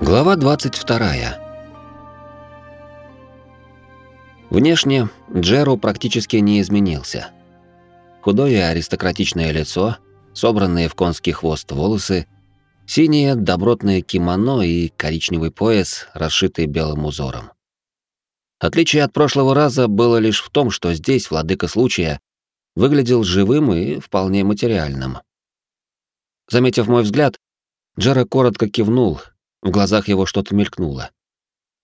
Глава 22. Внешне Джеру практически не изменился. Худое аристократичное лицо, собранные в конский хвост волосы, синее добротное кимоно и коричневый пояс, расшитый белым узором. Отличие от прошлого раза было лишь в том, что здесь владыка случая выглядел живым и вполне материальным. Заметив мой взгляд, Джера коротко кивнул, в глазах его что-то мелькнуло.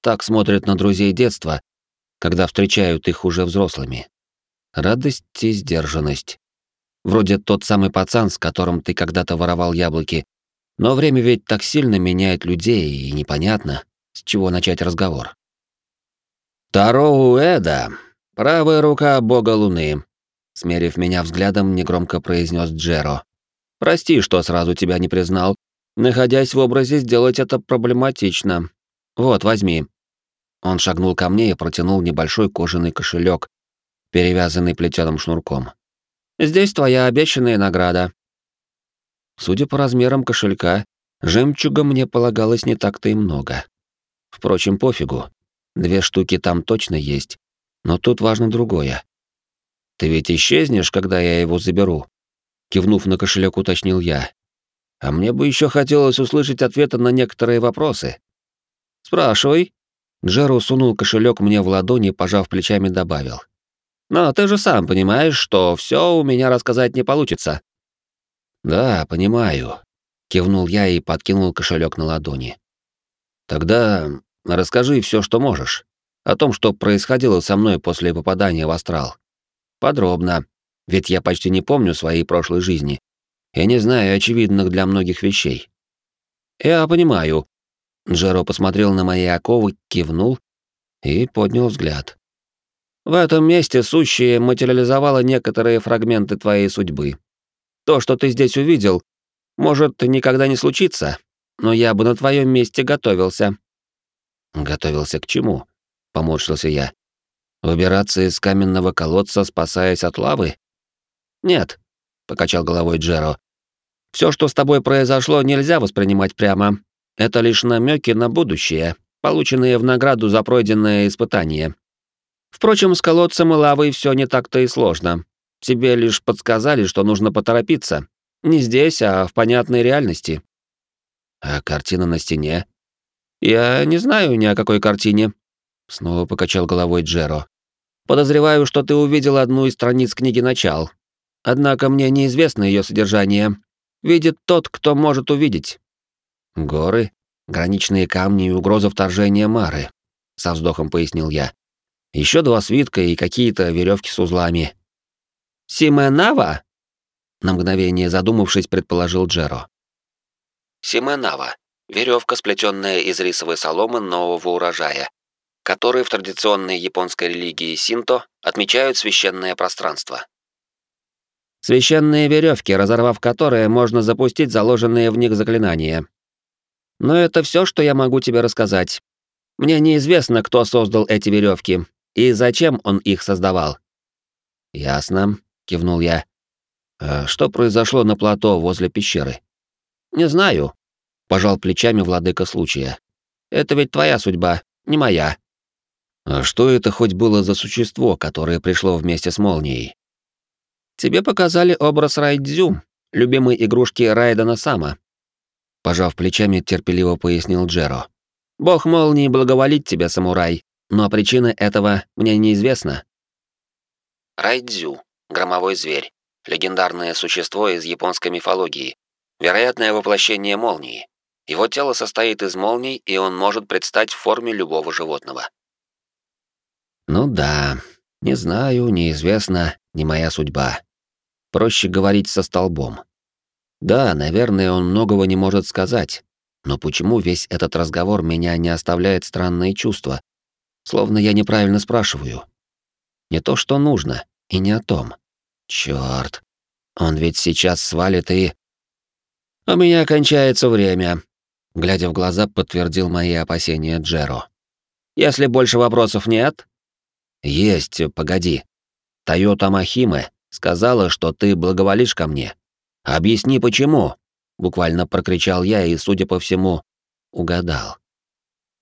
Так смотрят на друзей детства, когда встречают их уже взрослыми. Радость и сдержанность. Вроде тот самый пацан, с которым ты когда-то воровал яблоки. Но время ведь так сильно меняет людей, и непонятно, с чего начать разговор. «Таро Эда, правая рука бога Луны», — смерив меня взглядом, негромко произнес Джеро. «Прости, что сразу тебя не признал, Находясь в образе, сделать это проблематично. Вот, возьми. Он шагнул ко мне и протянул небольшой кожаный кошелек, перевязанный плетеным шнурком. Здесь твоя обещанная награда. Судя по размерам кошелька, жемчуга мне полагалось не так-то и много. Впрочем, пофигу. Две штуки там точно есть, но тут важно другое. Ты ведь исчезнешь, когда я его заберу? Кивнув на кошелек, уточнил я, а мне бы еще хотелось услышать ответы на некоторые вопросы. Спрашивай. Джеру сунул кошелек мне в ладони, пожав плечами, добавил. Но ты же сам понимаешь, что все у меня рассказать не получится. Да, понимаю. Кивнул я и подкинул кошелек на ладони. Тогда расскажи все, что можешь. О том, что происходило со мной после попадания в астрал. Подробно. Ведь я почти не помню своей прошлой жизни. Я не знаю очевидных для многих вещей. Я понимаю. Джеро посмотрел на мои оковы, кивнул и поднял взгляд. В этом месте сущее материализовало некоторые фрагменты твоей судьбы. То, что ты здесь увидел, может никогда не случиться, но я бы на твоем месте готовился. Готовился к чему? Поморщился я. Выбираться из каменного колодца, спасаясь от лавы? Нет, покачал головой Джеро. Все, что с тобой произошло, нельзя воспринимать прямо. Это лишь намеки на будущее, полученные в награду за пройденное испытание. Впрочем, с колодцем и лавой все не так-то и сложно. Тебе лишь подсказали, что нужно поторопиться. Не здесь, а в понятной реальности. А картина на стене? Я не знаю ни о какой картине. Снова покачал головой Джеро. Подозреваю, что ты увидел одну из страниц книги «Начал», Однако мне неизвестно ее содержание. Видит тот, кто может увидеть. Горы, граничные камни и угроза вторжения Мары, со вздохом пояснил я. Еще два свитка и какие-то веревки с узлами. Сименава? На мгновение задумавшись, предположил Джеро. Сименава веревка, сплетенная из рисовой соломы нового урожая, который в традиционной японской религии синто отмечают священное пространство. Священные веревки, разорвав которые, можно запустить заложенные в них заклинания. Но это все, что я могу тебе рассказать. Мне неизвестно, кто создал эти веревки и зачем он их создавал. Ясно, кивнул я. А что произошло на плато возле пещеры? Не знаю, пожал плечами владыка случая. Это ведь твоя судьба, не моя. А что это хоть было за существо, которое пришло вместе с молнией? Тебе показали образ Райдзю, любимой игрушки Райдена Сама. Пожав плечами, терпеливо пояснил Джеро. Бог молнии благоволит тебе, самурай, но причина этого мне неизвестна. Райдзю, громовой зверь, легендарное существо из японской мифологии, вероятное воплощение молнии. Его тело состоит из молний, и он может предстать в форме любого животного. Ну да, не знаю, неизвестно, не моя судьба. Проще говорить со столбом. Да, наверное, он многого не может сказать, но почему весь этот разговор меня не оставляет странные чувства? Словно я неправильно спрашиваю. Не то, что нужно, и не о том. Чёрт. Он ведь сейчас свалит и... У меня кончается время. Глядя в глаза, подтвердил мои опасения Джеро. Если больше вопросов нет... Есть, погоди. Тойота Махиме Сказала, что ты благоволишь ко мне. Объясни, почему?» Буквально прокричал я и, судя по всему, угадал.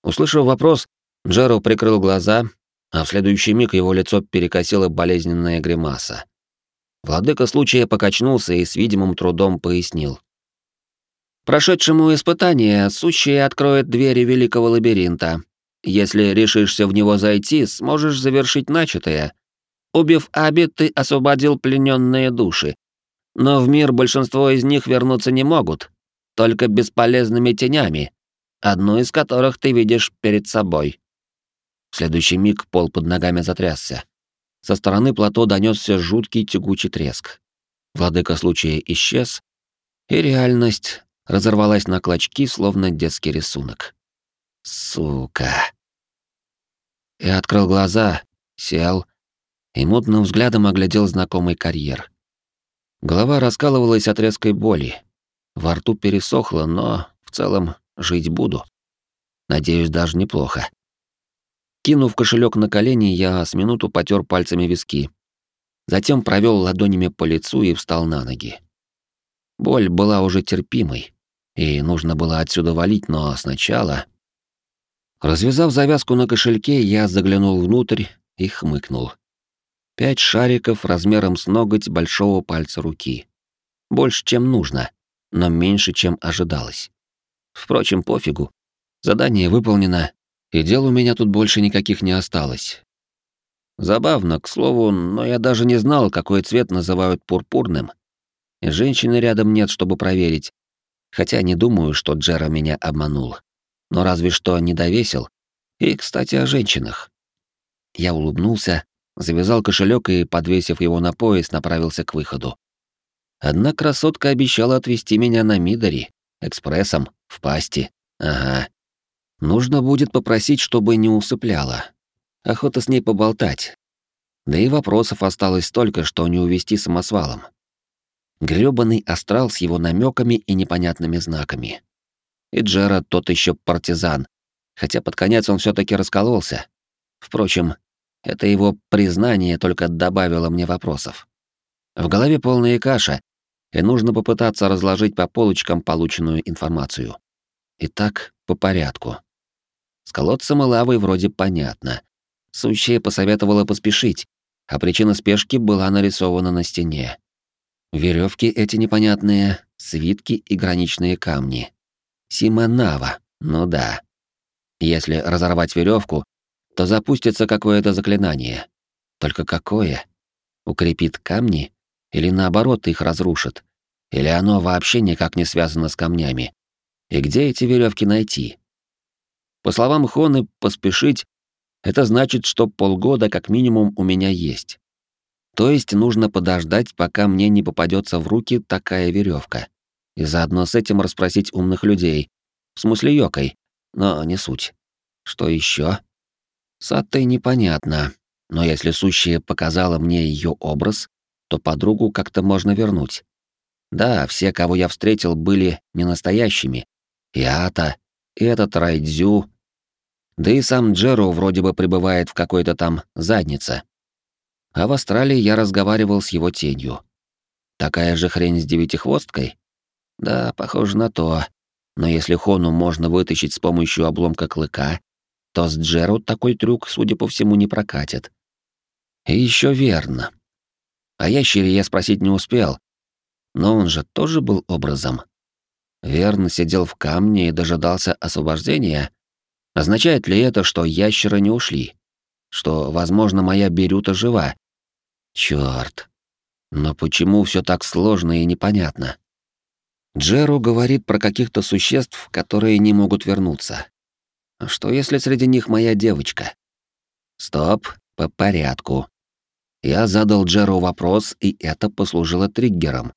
Услышав вопрос, Джеро прикрыл глаза, а в следующий миг его лицо перекосило болезненная гримаса. Владыка случая покачнулся и с видимым трудом пояснил. «Прошедшему испытание сущее откроет двери великого лабиринта. Если решишься в него зайти, сможешь завершить начатое. Убив Аби, ты освободил плененные души. Но в мир большинство из них вернуться не могут, только бесполезными тенями, одну из которых ты видишь перед собой». В следующий миг пол под ногами затрясся. Со стороны плато донесся жуткий тягучий треск. Владыка случая исчез, и реальность разорвалась на клочки, словно детский рисунок. Сука. Я открыл глаза, сел и мутным взглядом оглядел знакомый карьер. Голова раскалывалась от резкой боли. Во рту пересохло, но в целом жить буду. Надеюсь, даже неплохо. Кинув кошелек на колени, я с минуту потер пальцами виски. Затем провел ладонями по лицу и встал на ноги. Боль была уже терпимой, и нужно было отсюда валить, но сначала... Развязав завязку на кошельке, я заглянул внутрь и хмыкнул. Пять шариков размером с ноготь большого пальца руки. Больше, чем нужно, но меньше, чем ожидалось. Впрочем, пофигу. Задание выполнено, и дел у меня тут больше никаких не осталось. Забавно, к слову, но я даже не знал, какой цвет называют пурпурным. И женщины рядом нет, чтобы проверить. Хотя не думаю, что Джера меня обманул. Но разве что не довесил. И, кстати, о женщинах. Я улыбнулся, завязал кошелек и, подвесив его на пояс, направился к выходу. Одна красотка обещала отвезти меня на Мидори, экспрессом, в пасти. Ага, Нужно будет попросить, чтобы не усыпляла. Охота с ней поболтать. Да и вопросов осталось столько, что не увести самосвалом. Грёбаный астрал с его намеками и непонятными знаками. И Джера тот еще партизан, хотя под конец он все таки раскололся. Впрочем, это его признание только добавило мне вопросов. В голове полная каша, и нужно попытаться разложить по полочкам полученную информацию. Итак, по порядку. С колодцем и лавой вроде понятно. Сущая посоветовала поспешить, а причина спешки была нарисована на стене. Веревки эти непонятные, свитки и граничные камни. Симонава, ну да. Если разорвать веревку, то запустится какое-то заклинание. Только какое? Укрепит камни? Или наоборот их разрушит? Или оно вообще никак не связано с камнями? И где эти веревки найти? По словам Хоны, поспешить — это значит, что полгода как минимум у меня есть. То есть нужно подождать, пока мне не попадется в руки такая веревка, и заодно с этим расспросить умных людей, в смысле Йокой, но не суть. Что еще? С Аттой непонятно, но если сущая показала мне ее образ, то подругу как-то можно вернуть. Да, все, кого я встретил, были не настоящими. И Ата, и этот Райдзю, да и сам Джеро вроде бы пребывает в какой-то там заднице. А в Австралии я разговаривал с его тенью. Такая же хрень с девятихвосткой? Да, похоже на то. Но если Хону можно вытащить с помощью обломка клыка, то с Джеро такой трюк, судя по всему, не прокатит. И еще верно. О ящере я спросить не успел, но он же тоже был образом. Верно сидел в камне и дожидался освобождения, Означает ли это, что ящеры не ушли? Что, возможно, моя Берюта жива? Чёрт. Но почему все так сложно и непонятно? Джеру говорит про каких-то существ, которые не могут вернуться. А что если среди них моя девочка? Стоп, по порядку. Я задал Джеру вопрос, и это послужило триггером.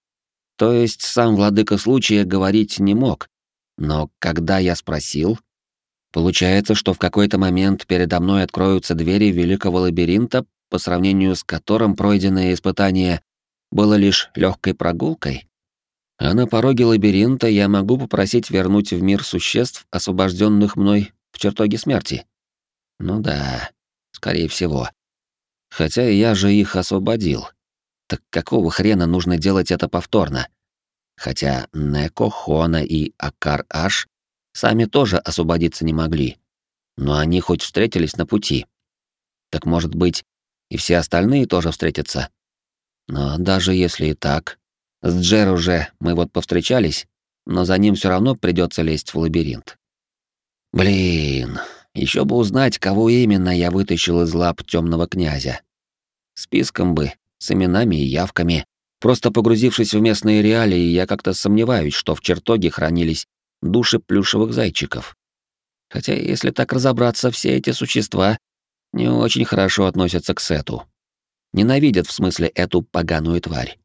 То есть сам владыка случая говорить не мог, но когда я спросил, Получается, что в какой-то момент передо мной откроются двери великого лабиринта, по сравнению с которым пройденное испытание было лишь легкой прогулкой? А на пороге лабиринта я могу попросить вернуть в мир существ, освобожденных мной чертоге смерти? Ну да, скорее всего. Хотя я же их освободил. Так какого хрена нужно делать это повторно? Хотя Неко, Хона и Акар Аш сами тоже освободиться не могли. Но они хоть встретились на пути. Так может быть, и все остальные тоже встретятся? Но даже если и так, с Джер уже мы вот повстречались, но за ним все равно придется лезть в лабиринт. Блин, еще бы узнать, кого именно я вытащил из лап темного князя. Списком бы, с именами и явками. Просто погрузившись в местные реалии, я как-то сомневаюсь, что в чертоге хранились души плюшевых зайчиков. Хотя, если так разобраться, все эти существа не очень хорошо относятся к Сету. Ненавидят в смысле эту поганую тварь.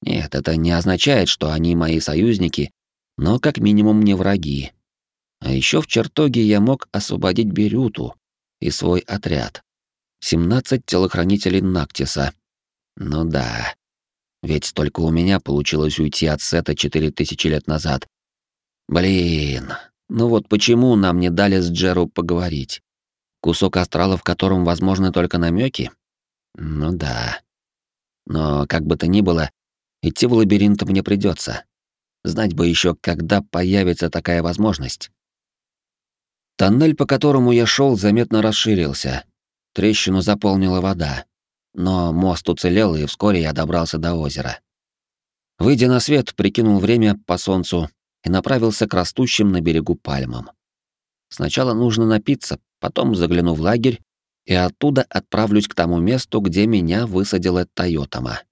Нет, это не означает, что они мои союзники, но как минимум не враги. А еще в чертоге я мог освободить Берюту и свой отряд. 17 телохранителей Нактиса. Ну да. Ведь только у меня получилось уйти от Сета 4000 лет назад. Блин, ну вот почему нам не дали с Джеру поговорить? Кусок астрала, в котором возможны только намеки? Ну да. Но как бы то ни было, идти в лабиринт мне придется. Знать бы еще, когда появится такая возможность. Тоннель, по которому я шел, заметно расширился. Трещину заполнила вода. Но мост уцелел, и вскоре я добрался до озера. Выйдя на свет, прикинул время по солнцу и направился к растущим на берегу пальмам. Сначала нужно напиться, потом загляну в лагерь и оттуда отправлюсь к тому месту, где меня высадила Тойотама.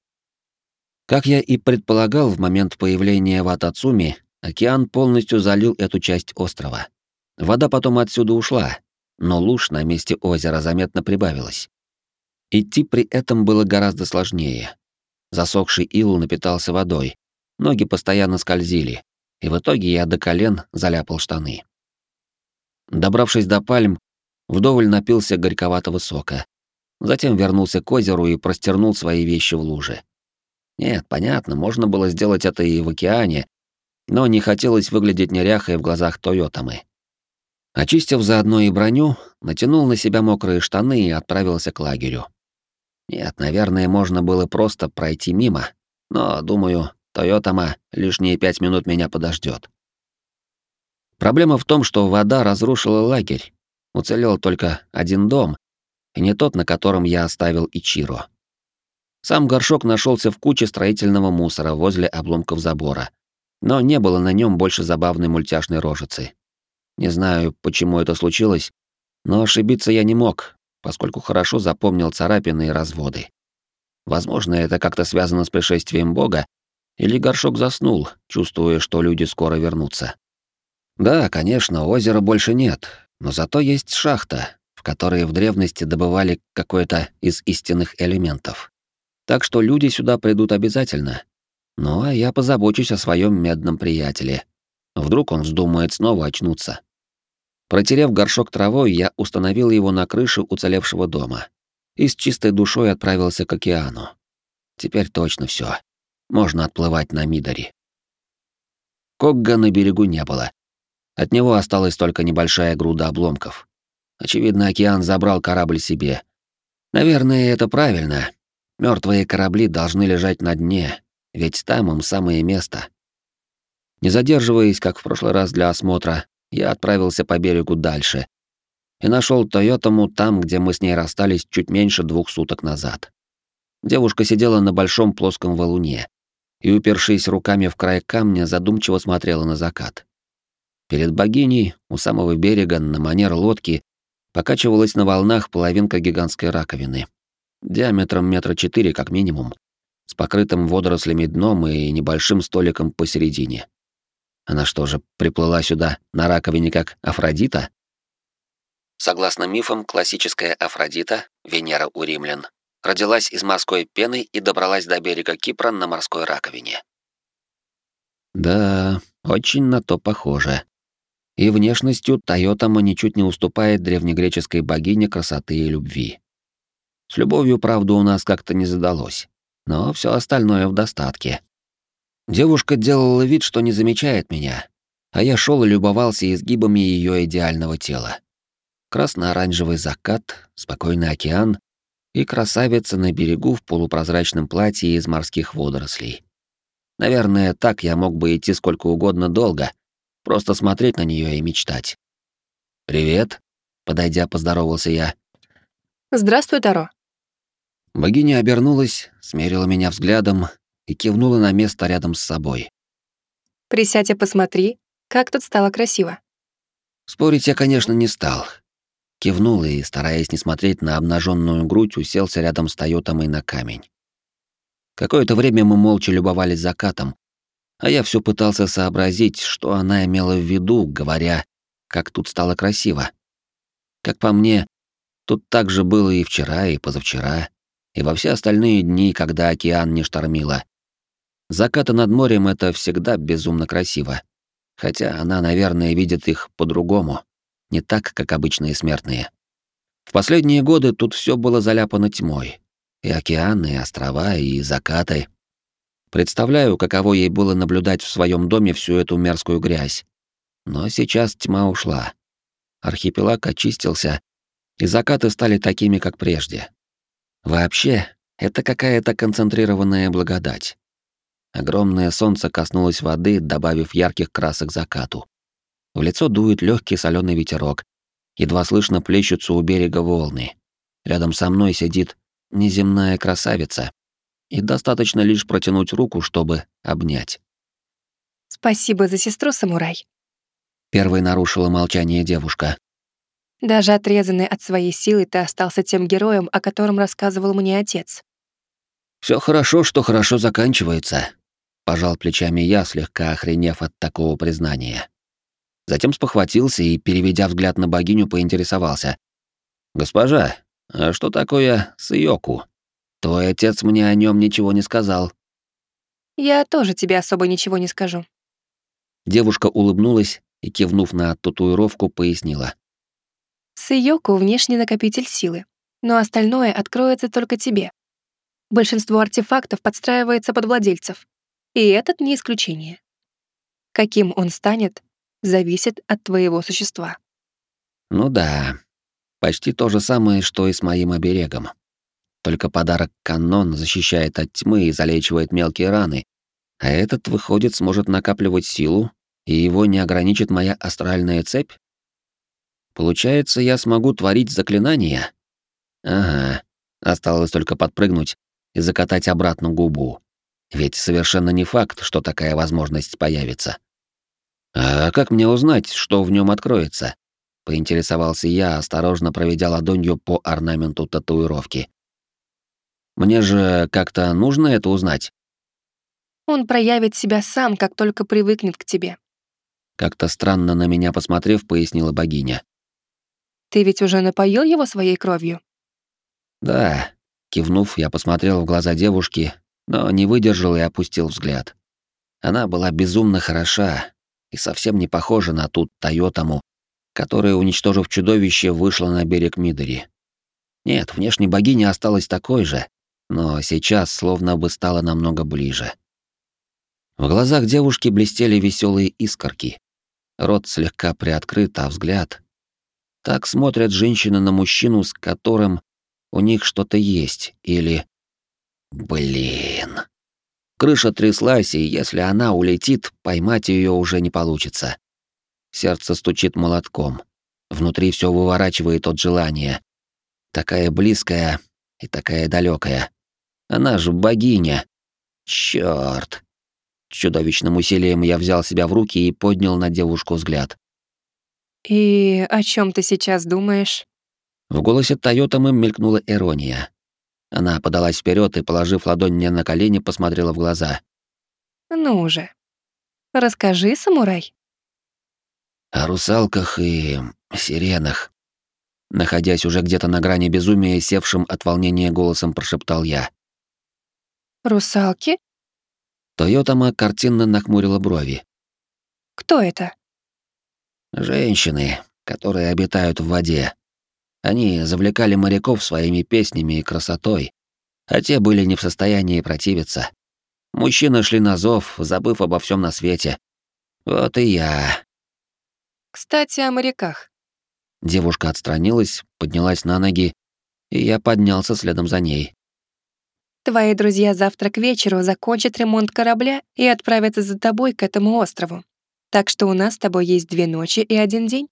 Как я и предполагал, в момент появления в Атацуми океан полностью залил эту часть острова. Вода потом отсюда ушла, но луж на месте озера заметно прибавилась. Идти при этом было гораздо сложнее. Засохший ил напитался водой, ноги постоянно скользили, и в итоге я до колен заляпал штаны. Добравшись до пальм, вдоволь напился горьковатого сока. Затем вернулся к озеру и простернул свои вещи в луже. Нет, понятно, можно было сделать это и в океане, но не хотелось выглядеть неряхой в глазах Тойотамы. Очистив заодно и броню, натянул на себя мокрые штаны и отправился к лагерю. Нет, наверное, можно было просто пройти мимо, но, думаю, Тойотама лишние пять минут меня подождет. Проблема в том, что вода разрушила лагерь. Уцелел только один дом, и не тот, на котором я оставил Ичиро. Сам горшок нашелся в куче строительного мусора возле обломков забора, но не было на нем больше забавной мультяшной рожицы. Не знаю, почему это случилось, но ошибиться я не мог, поскольку хорошо запомнил царапины и разводы. Возможно, это как-то связано с пришествием Бога, или горшок заснул, чувствуя, что люди скоро вернутся. Да, конечно, озера больше нет, но зато есть шахта, в которой в древности добывали какой-то из истинных элементов. Так что люди сюда придут обязательно. Ну а я позабочусь о своем медном приятеле, Вдруг он вздумает снова очнуться. Протерев горшок травой, я установил его на крыше уцелевшего дома и с чистой душой отправился к океану. Теперь точно все. Можно отплывать на Мидори. Когга на берегу не было. От него осталась только небольшая груда обломков. Очевидно, океан забрал корабль себе. Наверное, это правильно. Мертвые корабли должны лежать на дне, ведь там им самое место. Не задерживаясь, как в прошлый раз для осмотра, я отправился по берегу дальше и нашел Тойотому там, где мы с ней расстались чуть меньше двух суток назад. Девушка сидела на большом плоском валуне и, упершись руками в край камня, задумчиво смотрела на закат. Перед богиней, у самого берега, на манер лодки, покачивалась на волнах половинка гигантской раковины, диаметром метра четыре как минимум, с покрытым водорослями дном и небольшим столиком посередине. Она что же, приплыла сюда на раковине как Афродита? Согласно мифам, классическая Афродита, Венера у римлян, родилась из морской пены и добралась до берега Кипра на морской раковине. Да, очень на то похоже. И внешностью Тойотама ничуть не уступает древнегреческой богине красоты и любви. С любовью, правда, у нас как-то не задалось, но все остальное в достатке. Девушка делала вид, что не замечает меня, а я шел и любовался изгибами ее идеального тела. Красно-оранжевый закат, спокойный океан и красавица на берегу в полупрозрачном платье из морских водорослей. Наверное, так я мог бы идти сколько угодно долго, просто смотреть на нее и мечтать. «Привет», Подойдя, поздоровался я. «Здравствуй, Таро». Богиня обернулась, смерила меня взглядом и кивнула на место рядом с собой. «Присядь и посмотри, как тут стало красиво». Спорить я, конечно, не стал. Кивнул и, стараясь не смотреть на обнаженную грудь, уселся рядом с Тойотом и на камень. Какое-то время мы молча любовались закатом, а я все пытался сообразить, что она имела в виду, говоря, как тут стало красиво. Как по мне, тут так же было и вчера, и позавчера, и во все остальные дни, когда океан не штормило. Закаты над морем — это всегда безумно красиво. Хотя она, наверное, видит их по-другому, не так, как обычные смертные. В последние годы тут все было заляпано тьмой. И океаны, и острова, и закаты. Представляю, каково ей было наблюдать в своем доме всю эту мерзкую грязь. Но сейчас тьма ушла. Архипелаг очистился, и закаты стали такими, как прежде. Вообще, это какая-то концентрированная благодать. Огромное солнце коснулось воды, добавив ярких красок закату. В лицо дует легкий соленый ветерок. Едва слышно плещутся у берега волны. Рядом со мной сидит неземная красавица. И достаточно лишь протянуть руку, чтобы обнять. «Спасибо за сестру, самурай». Первой нарушила молчание девушка. Даже отрезанный от своей силы, ты остался тем героем, о котором рассказывал мне отец. Все хорошо, что хорошо заканчивается, пожал плечами я, слегка охренев от такого признания. Затем спохватился и, переведя взгляд на богиню, поинтересовался. «Госпожа, а что такое Сыёку? Твой отец мне о нем ничего не сказал». «Я тоже тебе особо ничего не скажу». Девушка улыбнулась и, кивнув на татуировку, пояснила. Сэйоку — внешний накопитель силы, но остальное откроется только тебе. Большинство артефактов подстраивается под владельцев, и этот не исключение. Каким он станет, зависит от твоего существа. Ну да, почти то же самое, что и с моим оберегом. Только подарок канон защищает от тьмы и залечивает мелкие раны, а этот, выходит, сможет накапливать силу, и его не ограничит моя астральная цепь? Получается, я смогу творить заклинания? Ага, осталось только подпрыгнуть и закатать обратно губу. Ведь совершенно не факт, что такая возможность появится. А как мне узнать, что в нем откроется? Поинтересовался я, осторожно проведя ладонью по орнаменту татуировки. Мне же как-то нужно это узнать. Он проявит себя сам, как только привыкнет к тебе. Как-то странно на меня посмотрев, пояснила богиня. Ты ведь уже напоил его своей кровью? Да. Кивнув, я посмотрел в глаза девушки, но не выдержал и опустил взгляд. Она была безумно хороша и совсем не похожа на ту Тойотаму, которая, уничтожив чудовище, вышла на берег Мидори. Нет, внешне богиня осталась такой же, но сейчас словно бы стала намного ближе. В глазах девушки блестели веселые искорки. Рот слегка приоткрыт, а взгляд так смотрят женщины на мужчину, с которым у них что-то есть, или... Блин. Крыша тряслась, и если она улетит, поймать ее уже не получится. Сердце стучит молотком. Внутри все выворачивает от желания. Такая близкая и такая далекая. Она же богиня. Черт! Чудовищным усилием я взял себя в руки и поднял на девушку взгляд. «И о чем ты сейчас думаешь?» В голосе Тойотамы мелькнула ирония. Она подалась вперед и, положив ладонь мне на колени, посмотрела в глаза. «Ну же, расскажи, самурай». «О русалках и сиренах». Находясь уже где-то на грани безумия, севшим от волнения голосом прошептал я. «Русалки?» Тойотама картинно нахмурила брови. «Кто это?» Женщины, которые обитают в воде. Они завлекали моряков своими песнями и красотой, а те были не в состоянии противиться. Мужчины шли на зов, забыв обо всем на свете. Вот и я. Кстати, о моряках. Девушка отстранилась, поднялась на ноги, и я поднялся следом за ней. Твои друзья завтра к вечеру закончат ремонт корабля и отправятся за тобой к этому острову. Так что у нас с тобой есть две ночи и один день.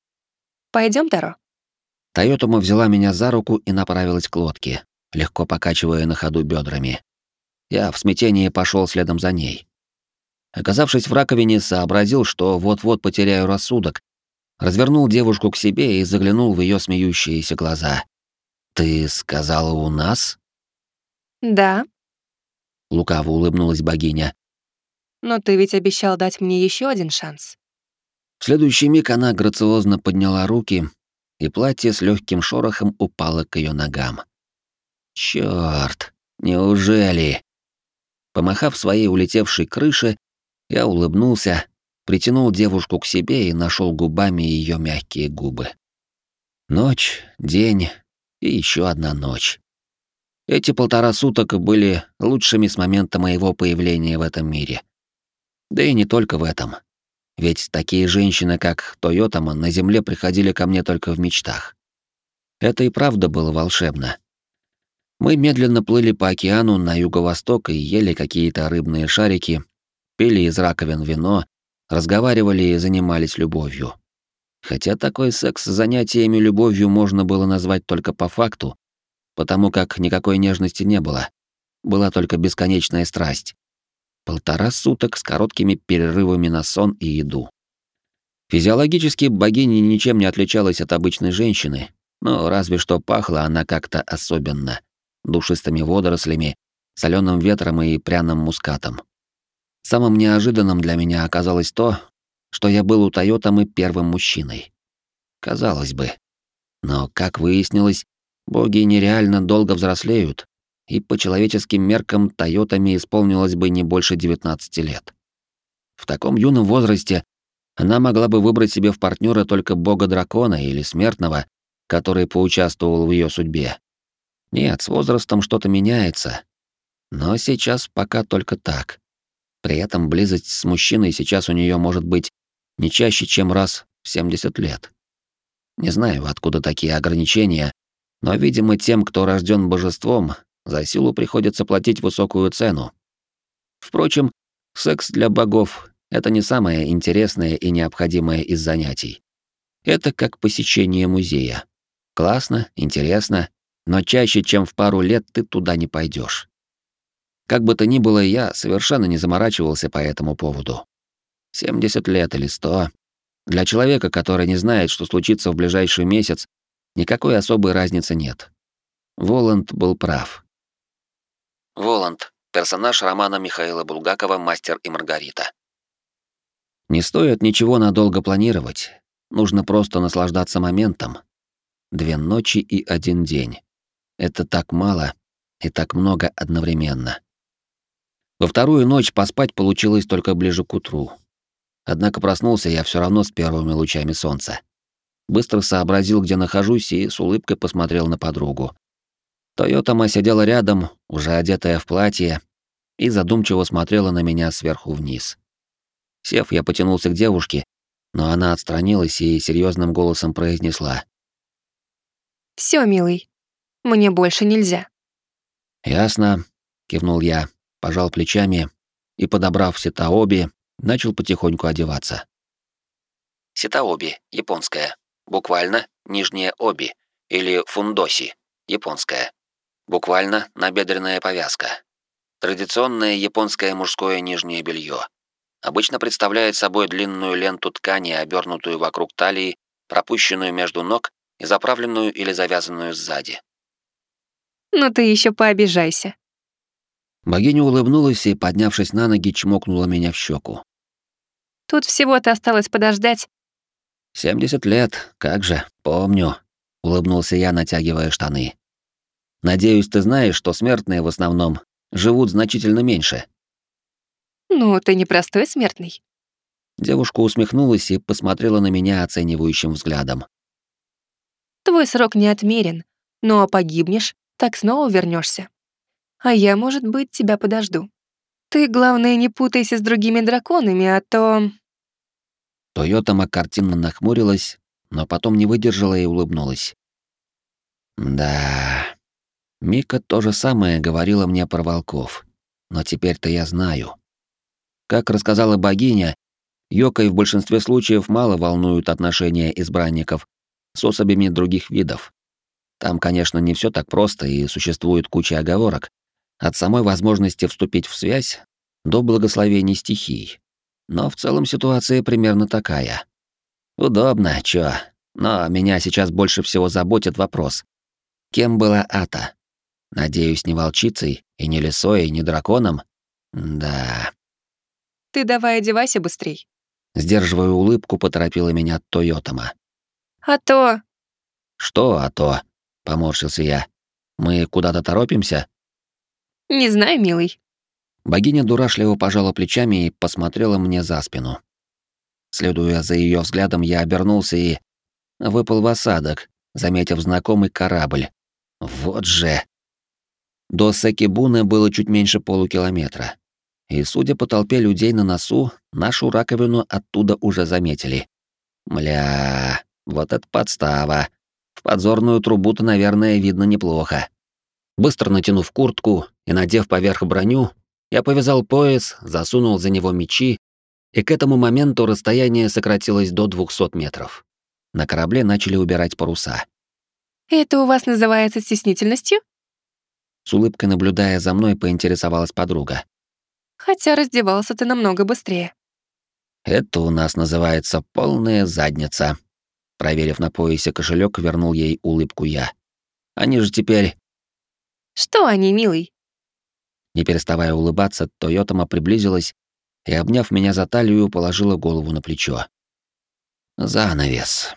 Пойдем, Таро?» Тойотума взяла меня за руку и направилась к лодке, легко покачивая на ходу бедрами. Я в смятении пошел следом за ней. Оказавшись в раковине, сообразил, что вот-вот потеряю рассудок, развернул девушку к себе и заглянул в ее смеющиеся глаза. «Ты сказала у нас?» «Да», — лукаво улыбнулась богиня. «Но ты ведь обещал дать мне еще один шанс». В следующий миг она грациозно подняла руки, и платье с легким шорохом упало к ее ногам. Черт, неужели? Помахав своей улетевшей крыше, я улыбнулся, притянул девушку к себе и нашел губами ее мягкие губы. Ночь, день и еще одна ночь. Эти полтора суток были лучшими с момента моего появления в этом мире. Да и не только в этом. Ведь такие женщины, как Тойотама, на Земле приходили ко мне только в мечтах. Это и правда было волшебно. Мы медленно плыли по океану на юго-восток и ели какие-то рыбные шарики, пили из раковин вино, разговаривали и занимались любовью. Хотя такой секс с занятиями любовью можно было назвать только по факту, потому как никакой нежности не было. Была только бесконечная страсть. Полтора суток с короткими перерывами на сон и еду. Физиологически богиня ничем не отличалась от обычной женщины, но разве что пахла она как-то особенно. Душистыми водорослями, соленым ветром и пряным мускатом. Самым неожиданным для меня оказалось то, что я был у Тойотамы первым мужчиной. Казалось бы. Но, как выяснилось, боги нереально долго взрослеют, и по человеческим меркам Тойотами исполнилось бы не больше 19 лет. В таком юном возрасте она могла бы выбрать себе в партнера только бога-дракона или смертного, который поучаствовал в ее судьбе. Нет, с возрастом что-то меняется. Но сейчас пока только так. При этом близость с мужчиной сейчас у нее может быть не чаще, чем раз в 70 лет. Не знаю, откуда такие ограничения, но, видимо, тем, кто рожден божеством, за силу приходится платить высокую цену. Впрочем, секс для богов — это не самое интересное и необходимое из занятий. Это как посещение музея. Классно, интересно, но чаще, чем в пару лет, ты туда не пойдешь. Как бы то ни было, я совершенно не заморачивался по этому поводу. 70 лет или 100. Для человека, который не знает, что случится в ближайший месяц, никакой особой разницы нет. Воланд был прав. Воланд. Персонаж романа Михаила Булгакова «Мастер и Маргарита». Не стоит ничего надолго планировать. Нужно просто наслаждаться моментом. Две ночи и один день. Это так мало и так много одновременно. Во вторую ночь поспать получилось только ближе к утру. Однако проснулся я все равно с первыми лучами солнца. Быстро сообразил, где нахожусь, и с улыбкой посмотрел на подругу. Тойотама сидела рядом, уже одетая в платье, и задумчиво смотрела на меня сверху вниз. Сев, я потянулся к девушке, но она отстранилась и серьезным голосом произнесла. «Все, милый, мне больше нельзя». «Ясно», — кивнул я, пожал плечами и, подобрав сетаоби, начал потихоньку одеваться. Ситаоби, японская. Буквально нижнее оби или фундоси, японская. Буквально набедренная повязка. Традиционное японское мужское нижнее белье. Обычно представляет собой длинную ленту ткани, обернутую вокруг талии, пропущенную между ног и заправленную или завязанную сзади. «Ну ты еще пообижайся». Богиня улыбнулась и, поднявшись на ноги, чмокнула меня в щеку. «Тут всего-то осталось подождать». «Семьдесят лет, как же, помню», — улыбнулся я, натягивая штаны. Надеюсь, ты знаешь, что смертные в основном живут значительно меньше. Ну, ты не простой смертный. Девушка усмехнулась и посмотрела на меня оценивающим взглядом. Твой срок не отмерен, но погибнешь, так снова вернешься. А я, может быть, тебя подожду. Ты, главное, не путайся с другими драконами, а то... Тойотама картинно нахмурилась, но потом не выдержала и улыбнулась. Да, Мика то же самое говорила мне про волков. Но теперь-то я знаю. Как рассказала богиня, Йокой в большинстве случаев мало волнуют отношения избранников, с особями других видов. Там, конечно, не все так просто и существует куча оговорок, от самой возможности вступить в связь до благословений стихий. Но в целом ситуация примерно такая. Удобно, чё, но меня сейчас больше всего заботит вопрос. Кем была Ата? Надеюсь, не волчицей, и не лисой, и не драконом? Да. Ты давай одевайся быстрей. Сдерживая улыбку, поторопила меня Тойотама. А то... Что а то? Поморщился я. Мы куда-то торопимся? Не знаю, милый. Богиня дурашливо пожала плечами и посмотрела мне за спину. Следуя за ее взглядом, я обернулся и выпал в осадок, заметив знакомый корабль. Вот же. До Секибуны было чуть меньше полукилометра. И, судя по толпе людей на носу, нашу раковину оттуда уже заметили. Мля, вот это подстава. В подзорную трубу-то, наверное, видно неплохо. Быстро натянув куртку и надев поверх броню, я повязал пояс, засунул за него мечи, и к этому моменту расстояние сократилось до 200 метров. На корабле начали убирать паруса. «Это у вас называется стеснительностью?» С улыбкой наблюдая за мной, поинтересовалась подруга. «Хотя раздевался ты намного быстрее». «Это у нас называется полная задница». Проверив на поясе кошелек, вернул ей улыбку я. «Они же теперь...» «Что они, милый?» Не переставая улыбаться, Тойотама приблизилась и, обняв меня за талию, положила голову на плечо. Занавес.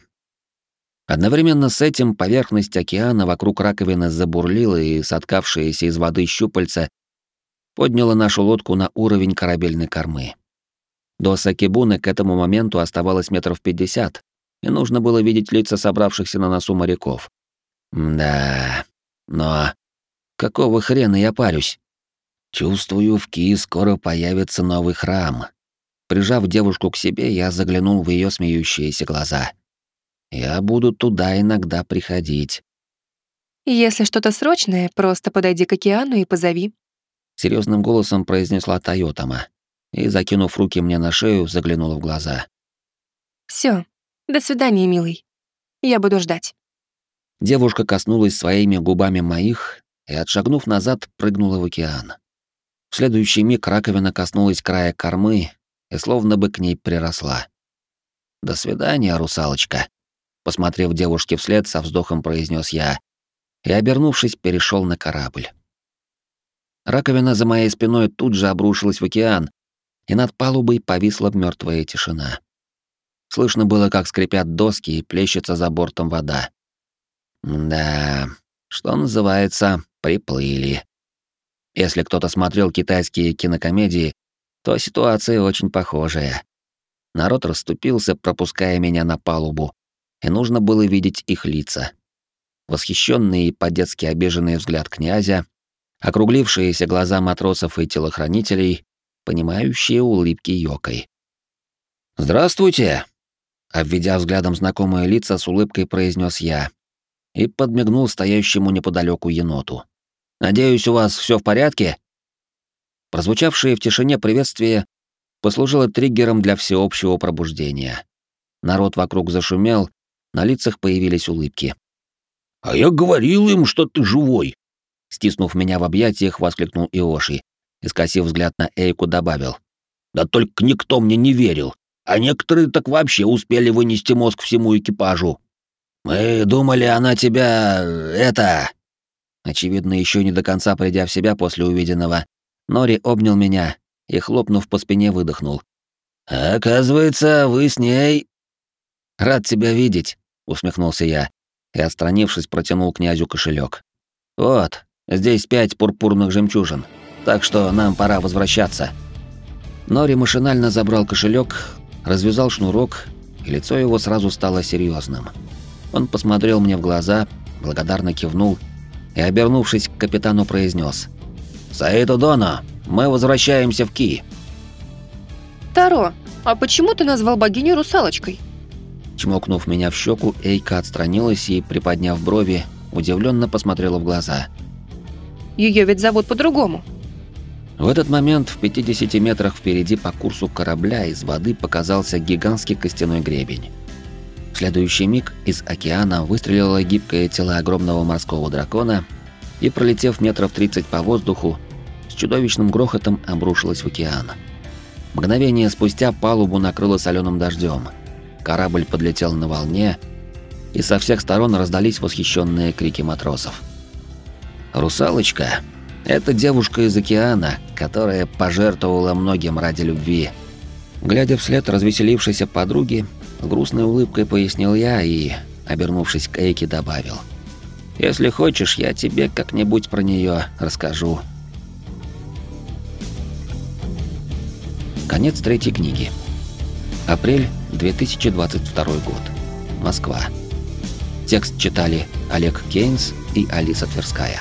Одновременно с этим поверхность океана вокруг раковины забурлила, и соткавшиеся из воды щупальца подняла нашу лодку на уровень корабельной кормы. До Сакибуны к этому моменту оставалось метров пятьдесят, и нужно было видеть лица собравшихся на носу моряков. Да, но какого хрена я парюсь? Чувствую, в Ки скоро появится новый храм. Прижав девушку к себе, я заглянул в ее смеющиеся глаза — я буду туда иногда приходить. Если что-то срочное, просто подойди к океану и позови. Серьезным голосом произнесла Тойотама и, закинув руки мне на шею, заглянула в глаза. Все, до свидания, милый. Я буду ждать. Девушка коснулась своими губами моих и, отшагнув назад, прыгнула в океан. В следующий миг раковина коснулась края кормы и словно бы к ней приросла. «До свидания, русалочка», Посмотрев девушке вслед, со вздохом произнес я и, обернувшись, перешел на корабль. Раковина за моей спиной тут же обрушилась в океан, и над палубой повисла мертвая тишина. Слышно было, как скрипят доски и плещется за бортом вода. Да, что называется, приплыли. Если кто-то смотрел китайские кинокомедии, то ситуация очень похожая. Народ расступился, пропуская меня на палубу, и нужно было видеть их лица. Восхищенный и по-детски обиженный взгляд князя, округлившиеся глаза матросов и телохранителей, понимающие улыбки Йокой. «Здравствуйте!» Обведя взглядом знакомые лица, с улыбкой произнес я и подмигнул стоящему неподалеку еноту. «Надеюсь, у вас все в порядке?» Прозвучавшее в тишине приветствие послужило триггером для всеобщего пробуждения. Народ вокруг зашумел, на лицах появились улыбки. «А я говорил им, что ты живой!» Стиснув меня в объятиях, воскликнул Иоши и, скосив взгляд на Эйку, добавил. «Да только никто мне не верил, а некоторые так вообще успели вынести мозг всему экипажу. Мы думали, она тебя... это...» Очевидно, еще не до конца придя в себя после увиденного, Нори обнял меня и, хлопнув по спине, выдохнул. «Оказывается, вы с ней...» «Рад тебя видеть», усмехнулся я и, отстранившись, протянул князю кошелек. Вот, здесь пять пурпурных жемчужин, так что нам пора возвращаться. Нори машинально забрал кошелек, развязал шнурок, и лицо его сразу стало серьезным. Он посмотрел мне в глаза, благодарно кивнул и, обернувшись к капитану, произнес: «Саиду Дона, мы возвращаемся в Ки». «Таро, а почему ты назвал богиню русалочкой?» Чмокнув меня в щеку, Эйка отстранилась и, приподняв брови, удивленно посмотрела в глаза. Ее ведь зовут по-другому. В этот момент в 50 метрах впереди по курсу корабля из воды показался гигантский костяной гребень. В следующий миг из океана выстрелило гибкое тело огромного морского дракона и, пролетев метров 30 по воздуху, с чудовищным грохотом обрушилось в океан. Мгновение спустя палубу накрыло соленым дождем. Корабль подлетел на волне, и со всех сторон раздались восхищенные крики матросов. «Русалочка — это девушка из океана, которая пожертвовала многим ради любви». Глядя вслед развеселившейся подруги, грустной улыбкой пояснил я и, обернувшись к Эйке, добавил. «Если хочешь, я тебе как-нибудь про нее расскажу». Конец третьей книги. Апрель 2022 год. Москва. Текст читали Олег Кейнс и Алиса Тверская.